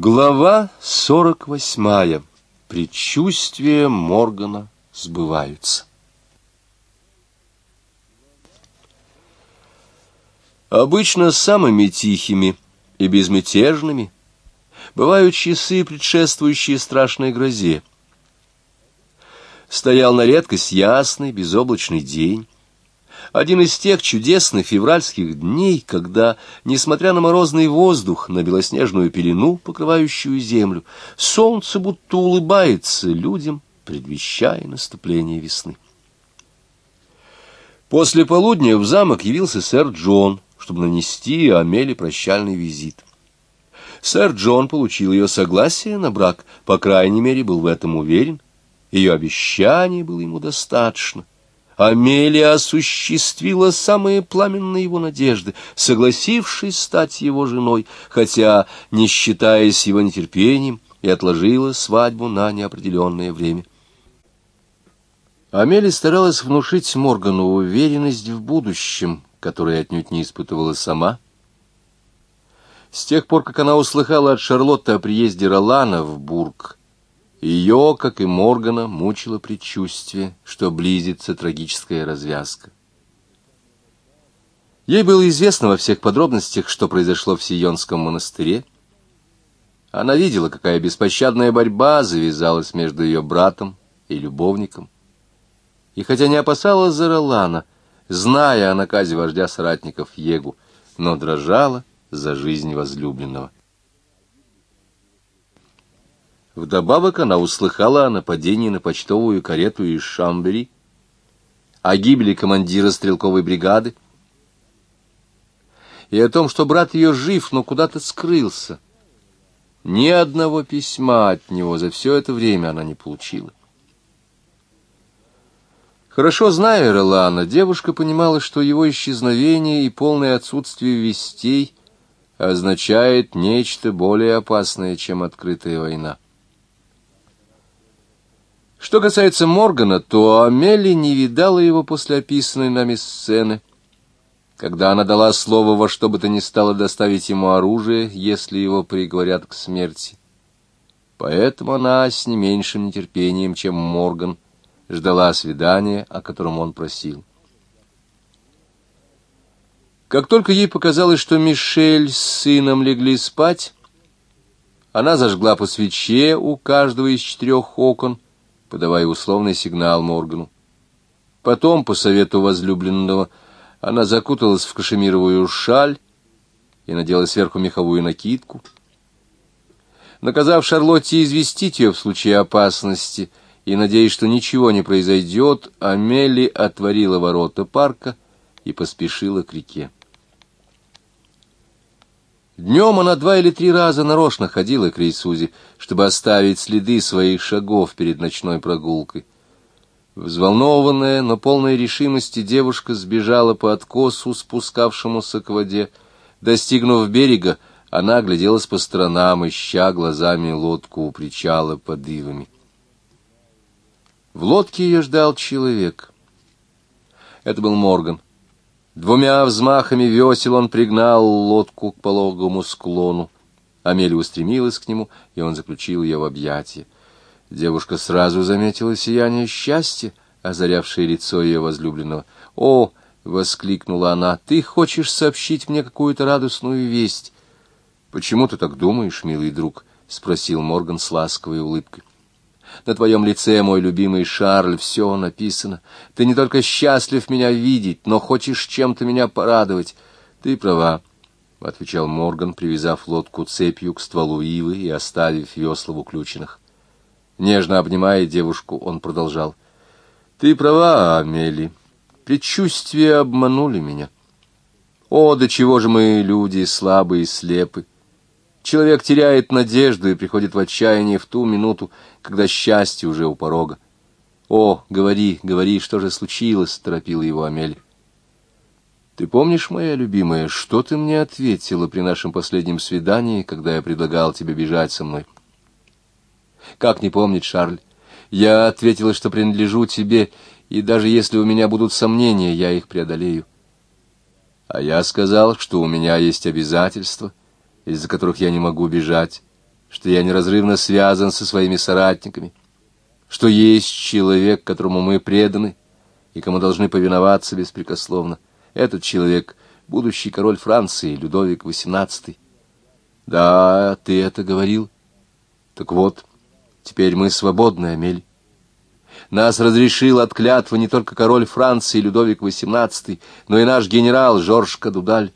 Глава сорок восьмая. Предчувствия Моргана сбываются. Обычно самыми тихими и безмятежными бывают часы, предшествующие страшной грозе. Стоял на редкость ясный, безоблачный день, один из тех чудесных февральских дней, когда, несмотря на морозный воздух, на белоснежную пелену, покрывающую землю, солнце будто улыбается людям, предвещая наступление весны. После полудня в замок явился сэр Джон, чтобы нанести Амели прощальный визит. Сэр Джон получил ее согласие на брак, по крайней мере, был в этом уверен. Ее обещание было ему достаточно — Амелия осуществила самые пламенные его надежды, согласившись стать его женой, хотя, не считаясь его нетерпением, и отложила свадьбу на неопределенное время. Амелия старалась внушить Моргану уверенность в будущем, которую отнюдь не испытывала сама. С тех пор, как она услыхала от Шарлотты о приезде Ролана в Бург, ее, как и Моргана, мучило предчувствие, что близится трагическая развязка. Ей было известно во всех подробностях, что произошло в Сионском монастыре. Она видела, какая беспощадная борьба завязалась между ее братом и любовником. И хотя не опасалась за Ролана, зная о наказе вождя соратников Егу, но дрожала за жизнь возлюбленного. Вдобавок она услыхала о нападении на почтовую карету из Шамбери, о гибели командира стрелковой бригады и о том, что брат ее жив, но куда-то скрылся. Ни одного письма от него за все это время она не получила. Хорошо зная Ролана, девушка понимала, что его исчезновение и полное отсутствие вестей означает нечто более опасное, чем открытая война. Что касается Моргана, то Амели не видала его после описанной нами сцены, когда она дала слово во что бы то ни стало доставить ему оружие, если его приговорят к смерти. Поэтому она с не меньшим нетерпением, чем Морган, ждала свидания, о котором он просил. Как только ей показалось, что Мишель с сыном легли спать, она зажгла по свече у каждого из четырех окон — подавая условный сигнал Моргану. Потом, по совету возлюбленного, она закуталась в кашемировую шаль и надела сверху меховую накидку. Наказав Шарлотте известить ее в случае опасности и надеясь, что ничего не произойдет, Амели отворила ворота парка и поспешила к реке. Днем она два или три раза нарочно ходила к Рейсузе, чтобы оставить следы своих шагов перед ночной прогулкой. Взволнованная, но полная решимости девушка сбежала по откосу, спускавшемуся к воде. Достигнув берега, она огляделась по сторонам, ища глазами лодку у причала под ивами. В лодке ее ждал человек. Это был Морган. Двумя взмахами весел он пригнал лодку к пологому склону. Амелия устремилась к нему, и он заключил ее в объятия. Девушка сразу заметила сияние счастья, озарявшее лицо ее возлюбленного. «О!» — воскликнула она. «Ты хочешь сообщить мне какую-то радостную весть?» «Почему ты так думаешь, милый друг?» — спросил Морган с ласковой улыбкой. На твоем лице, мой любимый Шарль, все написано. Ты не только счастлив меня видеть, но хочешь чем-то меня порадовать. Ты права, — отвечал Морган, привязав лодку цепью к стволу ивы и оставив весла в уключенных. Нежно обнимая девушку, он продолжал. — Ты права, Амели. Предчувствия обманули меня. О, до чего же мы, люди, слабые и слепы! Человек теряет надежду и приходит в отчаяние в ту минуту, когда счастье уже у порога. «О, говори, говори, что же случилось?» — торопила его Амель. «Ты помнишь, моя любимая, что ты мне ответила при нашем последнем свидании, когда я предлагал тебе бежать со мной?» «Как не помнить, Шарль? Я ответила, что принадлежу тебе, и даже если у меня будут сомнения, я их преодолею. А я сказал, что у меня есть обязательства, из-за которых я не могу бежать, что я неразрывно связан со своими соратниками, что есть человек, которому мы преданы и кому должны повиноваться беспрекословно. Этот человек — будущий король Франции, Людовик XVIII. Да, ты это говорил. Так вот, теперь мы свободны, Амель. Нас разрешил от клятвы не только король Франции Людовик XVIII, но и наш генерал Жорж Кадудаль.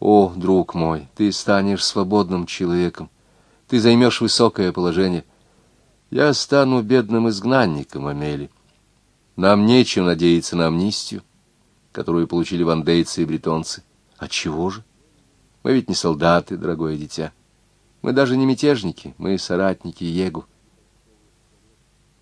О, друг мой, ты станешь свободным человеком. Ты займешь высокое положение. Я стану бедным изгнанником, Амели. Нам нечем надеяться на амнистию, которую получили вандейцы и бретонцы. А чего же? Мы ведь не солдаты, дорогое дитя. Мы даже не мятежники, мы соратники Егу.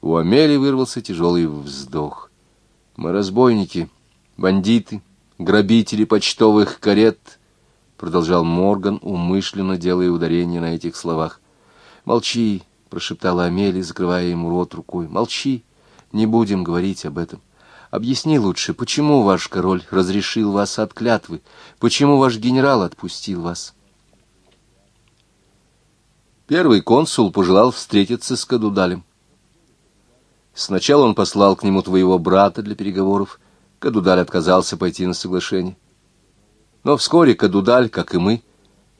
У Амели вырвался тяжелый вздох. Мы разбойники, бандиты, грабители почтовых карет, продолжал Морган, умышленно делая ударение на этих словах. Молчи, прошептала Амели, закрывая ему рот рукой. Молчи, не будем говорить об этом. Объясни лучше, почему ваш король разрешил вас от клятвы? Почему ваш генерал отпустил вас? Первый консул пожелал встретиться с Кадудалем. Сначала он послал к нему твоего брата для переговоров. Кадудаль отказался пойти на соглашение. Но вскоре Кадудаль, как и мы,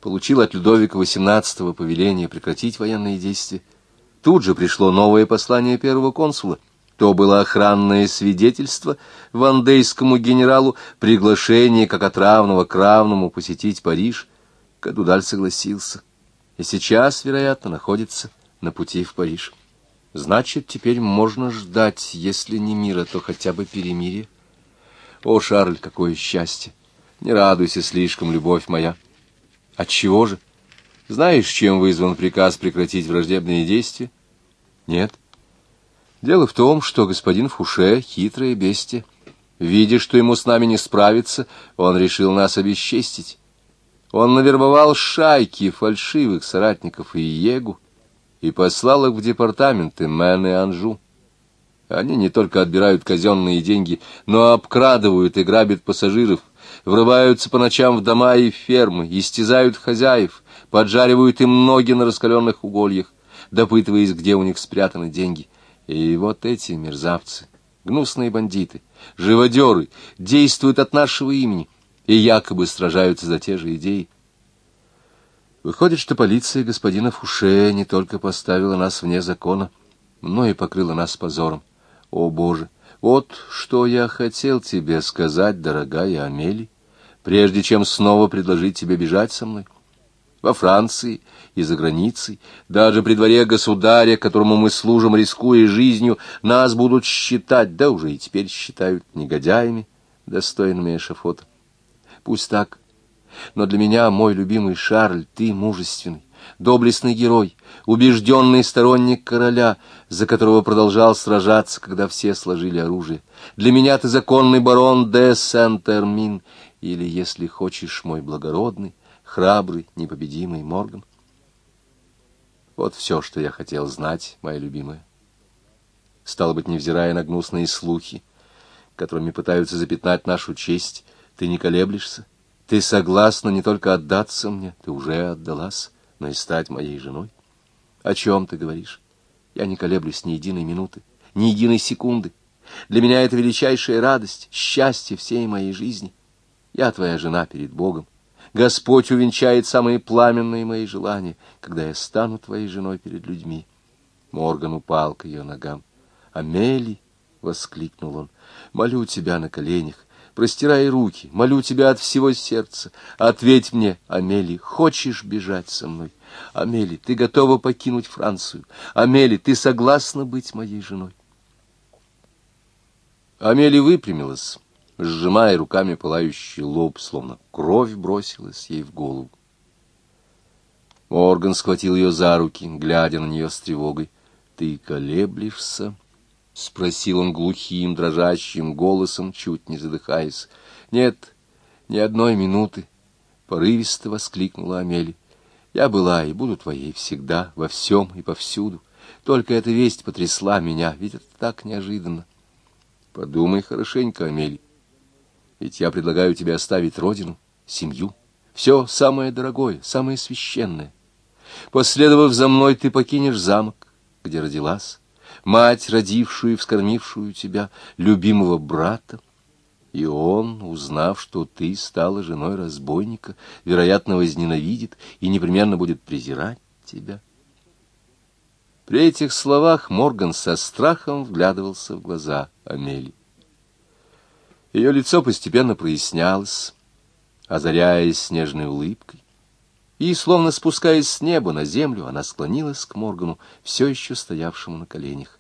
получил от Людовика XVIII повеление прекратить военные действия. Тут же пришло новое послание первого консула. То было охранное свидетельство вандейскому генералу, приглашение как от равного к равному посетить Париж. Кадудаль согласился. И сейчас, вероятно, находится на пути в Париж. Значит, теперь можно ждать, если не мира, то хотя бы перемирия. О, Шарль, какое счастье! Не радуйся слишком, любовь моя. Отчего же? Знаешь, чем вызван приказ прекратить враждебные действия? Нет. Дело в том, что господин Фуше — хитрое бестие. Видя, что ему с нами не справиться, он решил нас обесчестить. Он навербовал шайки фальшивых соратников и Егу, и послал их в департаменты Мэн и Анжу. Они не только отбирают казенные деньги, но обкрадывают и грабят пассажиров, врываются по ночам в дома и фермы, истязают хозяев, поджаривают им ноги на раскаленных угольях, допытываясь, где у них спрятаны деньги. И вот эти мерзавцы, гнусные бандиты, живодеры, действуют от нашего имени и якобы сражаются за те же идеи. Выходит, что полиция господина Фуше не только поставила нас вне закона, но и покрыла нас позором. О, Боже! Вот что я хотел тебе сказать, дорогая Амели, прежде чем снова предложить тебе бежать со мной. Во Франции и за границей, даже при дворе государя, которому мы служим, рискуя жизнью, нас будут считать, да уже и теперь считают негодяями, достойными эшафота. Пусть так, но для меня, мой любимый Шарль, ты мужественный, доблестный герой, убежденный сторонник короля, за которого продолжал сражаться, когда все сложили оружие. Для меня ты законный барон де Сент-Эрмин, или, если хочешь, мой благородный, храбрый, непобедимый Морган. Вот все, что я хотел знать, моя любимая. Стало быть, невзирая на гнусные слухи, которыми пытаются запятнать нашу честь, ты не колеблешься, ты согласна не только отдаться мне, ты уже отдалась, но и стать моей женой? О чем ты говоришь? Я не колеблюсь ни единой минуты, ни единой секунды. Для меня это величайшая радость, счастье всей моей жизни. Я твоя жена перед Богом. Господь увенчает самые пламенные мои желания, когда я стану твоей женой перед людьми. Морган упал к ее ногам. «Амели!» — воскликнул он. «Молю тебя на коленях, простирай руки, молю тебя от всего сердца. Ответь мне, Амели, хочешь бежать со мной? Амели, ты готова покинуть Францию? Амели, ты согласна быть моей женой? Амели выпрямилась, сжимая руками пылающий лоб, словно кровь бросилась ей в голову. Морган схватил ее за руки, глядя на нее с тревогой. — Ты колеблешься? — спросил он глухим, дрожащим голосом, чуть не задыхаясь. — Нет, ни одной минуты, — порывисто воскликнула Амели. — Я была и буду твоей всегда, во всем и повсюду. Только эта весть потрясла меня, ведь это так неожиданно. Подумай хорошенько, Амели. Ведь я предлагаю тебе оставить родину, семью, все самое дорогое, самое священное. Последовав за мной, ты покинешь замок, где родилась, мать, родившую и вскормившую тебя, любимого брата. И он, узнав, что ты стала женой разбойника, вероятно, возненавидит и непременно будет презирать тебя. При этих словах Морган со страхом вглядывался в глаза Амели. Ее лицо постепенно прояснялось, озаряясь снежной улыбкой. И, словно спускаясь с неба на землю, она склонилась к Моргану, все еще стоявшему на коленях.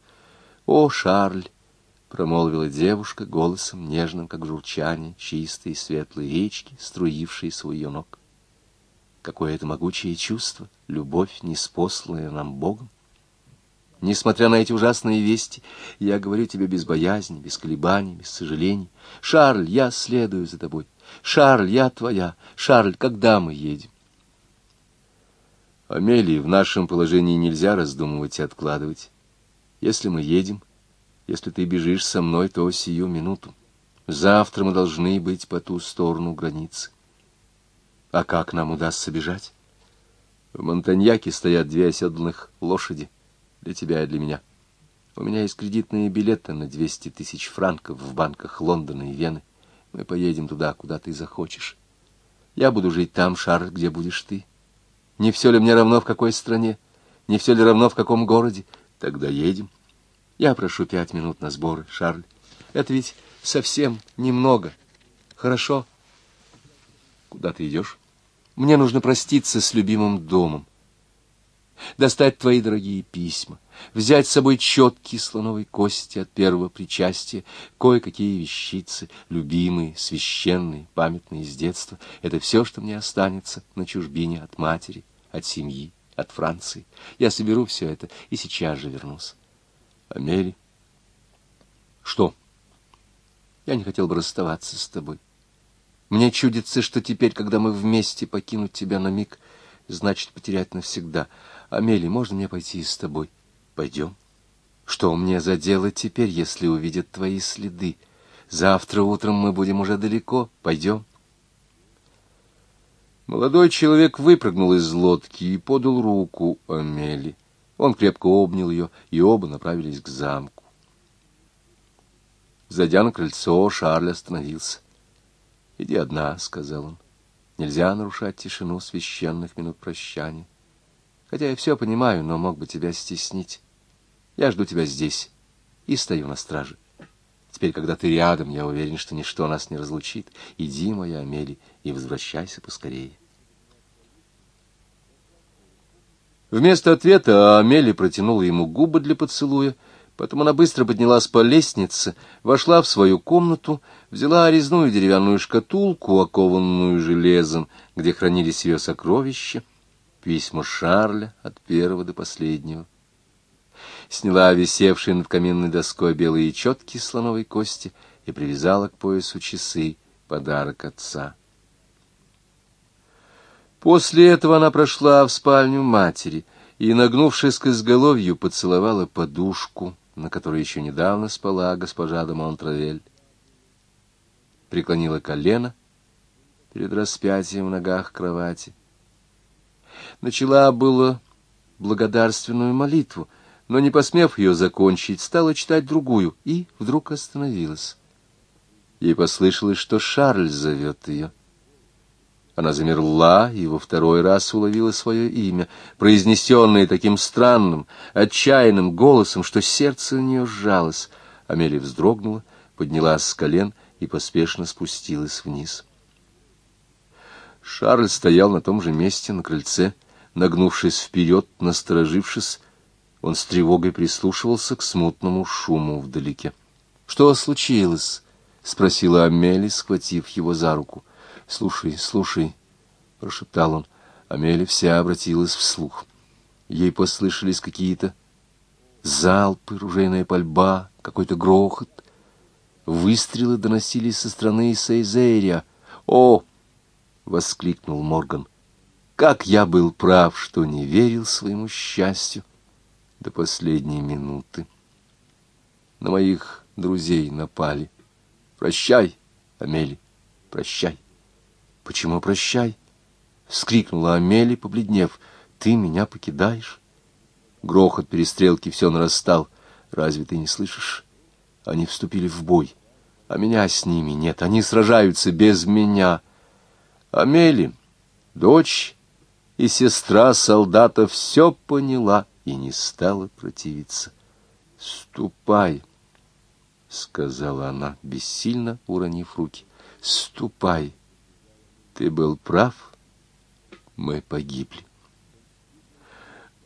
«О, Шарль!» — промолвила девушка голосом нежным, как журчание, чистой и светлой речки, струившейся у ее ног. Какое это могучее чувство, любовь, неспосланная нам Богом! Несмотря на эти ужасные вести, я говорю тебе без боязни, без колебаний, без сожалений. Шарль, я следую за тобой. Шарль, я твоя. Шарль, когда мы едем? Амелии, в нашем положении нельзя раздумывать и откладывать. Если мы едем, если ты бежишь со мной, то сию минуту. Завтра мы должны быть по ту сторону границы. А как нам удастся бежать? В Монтаньяке стоят две оседланных лошади для тебя и для меня. У меня есть кредитные билеты на 200 тысяч франков в банках Лондона и Вены. Мы поедем туда, куда ты захочешь. Я буду жить там, Шарль, где будешь ты. Не все ли мне равно, в какой стране? Не все ли равно, в каком городе? Тогда едем. Я прошу пять минут на сборы, Шарль. Это ведь совсем немного. Хорошо? Куда ты идешь? Мне нужно проститься с любимым домом достать твои дорогие письма, взять с собой четкие слоновой кости от первого причастия, кое-какие вещицы, любимые, священные, памятные с детства. Это все, что мне останется на чужбине от матери, от семьи, от Франции. Я соберу все это и сейчас же вернусь. Амели? Что? Я не хотел бы расставаться с тобой. Мне чудится, что теперь, когда мы вместе покинуть тебя на миг, значит потерять навсегда — Амели, можно мне пойти с тобой? Пойдем. Что мне за дело теперь, если увидят твои следы? Завтра утром мы будем уже далеко. Пойдем. Молодой человек выпрыгнул из лодки и подал руку Амели. Он крепко обнял ее, и оба направились к замку. Зайдя на крыльцо, Шарль остановился. — Иди одна, — сказал он. — Нельзя нарушать тишину священных минут прощания. Хотя я все понимаю, но мог бы тебя стеснить. Я жду тебя здесь и стою на страже. Теперь, когда ты рядом, я уверен, что ничто нас не разлучит. Иди, моя Амели, и возвращайся поскорее. Вместо ответа Амели протянула ему губы для поцелуя, Потом она быстро поднялась по лестнице, вошла в свою комнату, взяла резную деревянную шкатулку, окованную железом, где хранились ее сокровища, письма Шарля от первого до последнего. Сняла висевшие над каминной доской белые четки слоновой кости и привязала к поясу часы, подарок отца. После этого она прошла в спальню матери и, нагнувшись к изголовью, поцеловала подушку, на которой еще недавно спала госпожа де Монтравель. Преклонила колено перед распятием в ногах кровати — начала было благодарственную молитву, но, не посмев ее закончить, стала читать другую и вдруг остановилась. Ей послышалось, что Шарль зовет ее. Она замерла и во второй раз уловила свое имя, произнесенное таким странным, отчаянным голосом, что сердце у нее сжалось. Амелия вздрогнула, поднялась с колен и поспешно спустилась вниз. Шарль стоял на том же месте на крыльце, нагнувшись вперед, насторожившись, он с тревогой прислушивался к смутному шуму вдалеке. — Что случилось? — спросила Амели, схватив его за руку. — Слушай, слушай, — прошептал он. Амели вся обратилась вслух. Ей послышались какие-то залпы, ружейная пальба, какой-то грохот. Выстрелы доносились со стороны Сейзерия. «О!» — воскликнул Морган. Как я был прав, что не верил своему счастью до последней минуты. На моих друзей напали. Прощай, Амели, прощай. Почему прощай? Вскрикнула Амели, побледнев. ты меня покидаешь? Грохот перестрелки все нарастал. Разве ты не слышишь? Они вступили в бой, а меня с ними нет. Они сражаются без меня. Амели, дочь и сестра солдата все поняла и не стала противиться. «Ступай!» — сказала она, бессильно уронив руки. «Ступай! Ты был прав, мы погибли».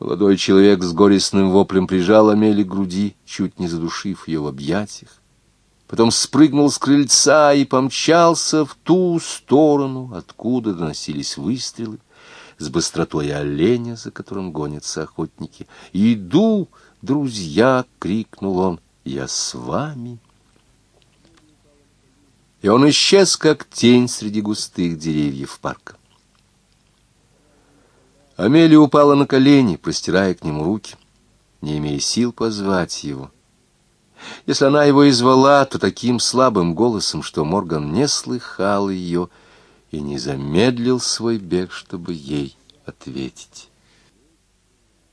Молодой человек с горестным воплем прижал Амели к груди, чуть не задушив ее в объятиях. Потом спрыгнул с крыльца и помчался в ту сторону, откуда доносились выстрелы, с быстротой оленя, за которым гонятся охотники. «Иду, друзья!» — крикнул он. «Я с вами!» И он исчез, как тень среди густых деревьев парка. Амелия упала на колени, простирая к нему руки, не имея сил позвать его. Если она его и звала, то таким слабым голосом, что Морган не слыхал ее и не замедлил свой бег, чтобы ей ответить.